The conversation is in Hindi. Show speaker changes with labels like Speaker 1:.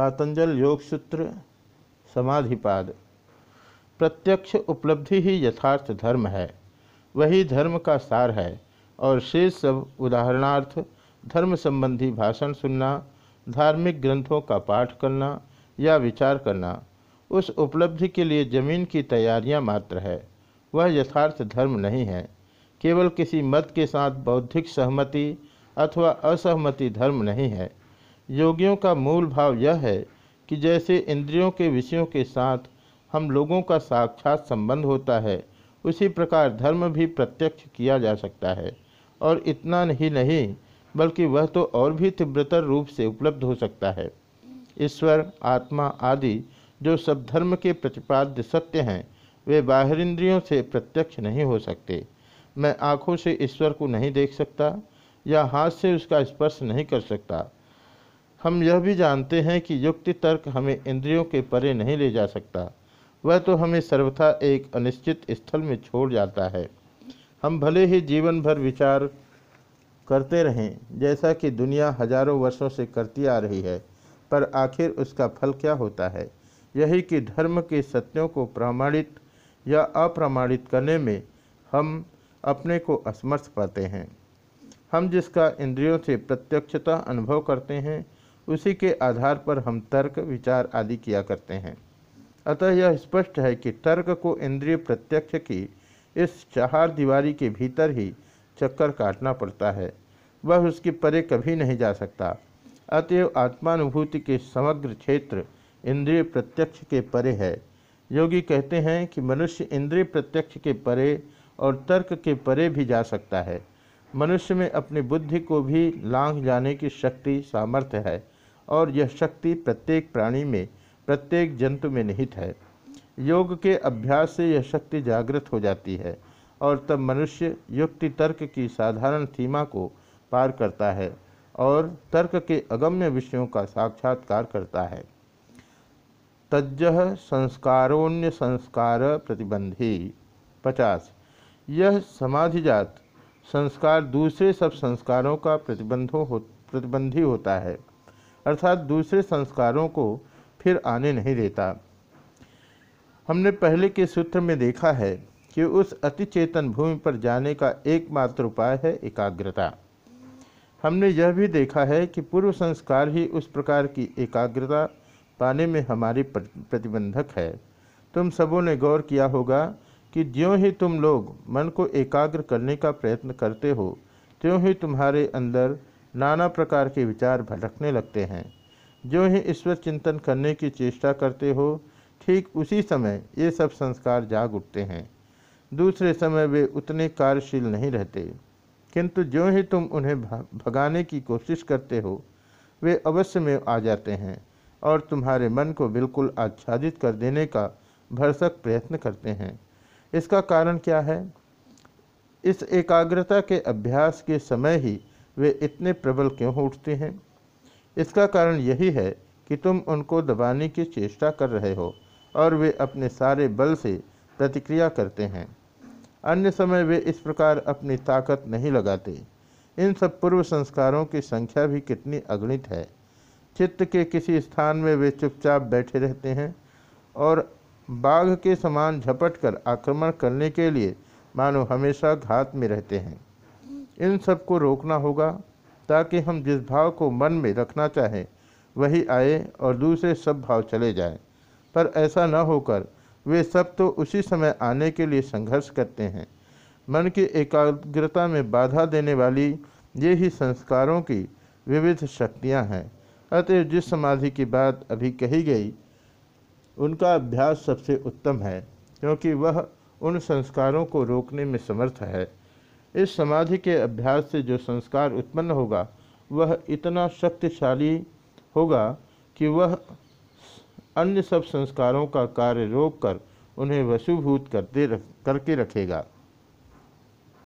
Speaker 1: पातंजल योग सूत्र, समाधिपाद। प्रत्यक्ष उपलब्धि ही यथार्थ धर्म है। वही धर्म का सार है। और शेष सब उदाहरणार्थ, धर्म संबंधी भाषण सुनना, धार्मिक ग्रंथों का पाठ करना या विचार करना, उस उपलब्धि के लिए ज़मीन की तैयारियाँ मात्र है। वह यथार्थ धर्म नहीं है। केवल किसी मत के साथ बौद्धिक सहमति अथवा असहमति धर्म नहीं है। योगियों का मूल भाव यह है कि जैसे इंद्रियों के विषयों के साथ हम लोगों का साक्षात संबंध होता है, उसी प्रकार धर्म भी प्रत्यक्ष किया जा सकता है। और इतना ही नहीं, बल्कि वह तो और भी तीव्रतर रूप से उपलब्ध हो सकता है। ईश्वर, आत्मा आदि जो सब धर्म के प्रतिपाद्य सत्य हैं, वे बाहर इंद्रियों से प्रत्यक्ष नहीं हो सकते। मैं आँखों से ईश्वर को नहीं देख सकता या हाथ से उसका स्पर्श नहीं कर सकता। हम यह भी जानते हैं कि युक्ति तर्क हमें इंद्रियों के परे नहीं ले जा सकता। वह तो हमें सर्वथा एक अनिश्चित स्थल में छोड़ जाता है। हम भले ही जीवन भर विचार करते रहें, जैसा कि दुनिया हज़ारों वर्षों से करती आ रही है, पर आखिर उसका फल क्या होता है? यही कि धर्म के सत्यों को प्रमाणित या अप्रमाणित करने में हम अपने को असमर्थ पाते हैं। हम जिसका इंद्रियों से प्रत्यक्षता अनुभव करते हैं उसी के आधार पर हम तर्क, विचार आदि किया करते हैं। अतः यह स्पष्ट है कि तर्क को इंद्रिय प्रत्यक्ष की इस चार दीवारी के भीतर ही चक्कर काटना पड़ता है। वह उसके परे कभी नहीं जा सकता। अतएव आत्मानुभूति के समग्र क्षेत्र इंद्रिय प्रत्यक्ष के परे है। योगी कहते हैं कि मनुष्य इंद्रिय प्रत्यक्ष के परे और तर्क के परे भी जा सकता है। मनुष्य में अपनी बुद्धि को भी लांघ जाने की शक्ति, सामर्थ्य है। और यह शक्ति प्रत्येक प्राणी में, प्रत्येक जंतु में निहित है। योग के अभ्यास से यह शक्ति जागृत हो जाती है और तब मनुष्य युक्ति तर्क की साधारण सीमा को पार करता है और तर्क के अगम्य विषयों का साक्षात्कार करता है। तज संस्कारोन्य संस्कार प्रतिबंधी। पचास। यह समाधिजात संस्कार दूसरे सब संस्कारों का प्रतिबंधों हो, प्रतिबंधी होता है। अर्थात दूसरे संस्कारों को फिर आने नहीं देता। हमने पहले के सूत्र में देखा है कि उस अतिचेतन भूमि पर जाने का एकमात्र उपाय है एकाग्रता। हमने यह भी देखा है कि पूर्व संस्कार ही उस प्रकार की एकाग्रता पाने में हमारी प्रतिबंधक है। तुम सबों ने गौर किया होगा कि ज्यों ही तुम लोग मन को एकाग्र करने का प्रयत्न करते हो, त्यों ही तुम्हारे अंदर नाना प्रकार के विचार भटकने लगते हैं। जो ही ईश्वर चिंतन करने की चेष्टा करते हो, ठीक उसी समय ये सब संस्कार जाग उठते हैं। दूसरे समय वे उतने कार्यशील नहीं रहते। किंतु जो ही तुम उन्हें भगाने की कोशिश करते हो, वे अवश्य में आ जाते हैं और तुम्हारे मन को बिल्कुल आच्छादित कर देने का भरसक प्रयत्न करते हैं। इसका कारण क्या है? इस एकाग्रता के अभ्यास के समय ही वे इतने प्रबल क्यों उठते हैं? इसका कारण यही है कि तुम उनको दबाने की चेष्टा कर रहे हो और वे अपने सारे बल से प्रतिक्रिया करते हैं। अन्य समय वे इस प्रकार अपनी ताकत नहीं लगाते। इन सब पूर्व संस्कारों की संख्या भी कितनी अगणित है। चित्त के किसी स्थान में वे चुपचाप बैठे रहते हैं और बाघ के समान झपट कर आक्रमण करने के लिए मानो हमेशा घात में रहते हैं। इन सबको रोकना होगा, ताकि हम जिस भाव को मन में रखना चाहें, वही आए और दूसरे सब भाव चले जाएँ। पर ऐसा न होकर वे सब तो उसी समय आने के लिए संघर्ष करते हैं। मन की एकाग्रता में बाधा देने वाली ये ही संस्कारों की विविध शक्तियाँ हैं। अतः जिस समाधि की बात अभी कही गई, उनका अभ्यास सबसे उत्तम है, क्योंकि वह उन संस्कारों को रोकने में समर्थ है। इस समाधि के अभ्यास से जो संस्कार उत्पन्न होगा, वह इतना शक्तिशाली होगा कि वह अन्य सब संस्कारों का कार्य रोककर उन्हें वसूभूत करते रख, करके रखेगा।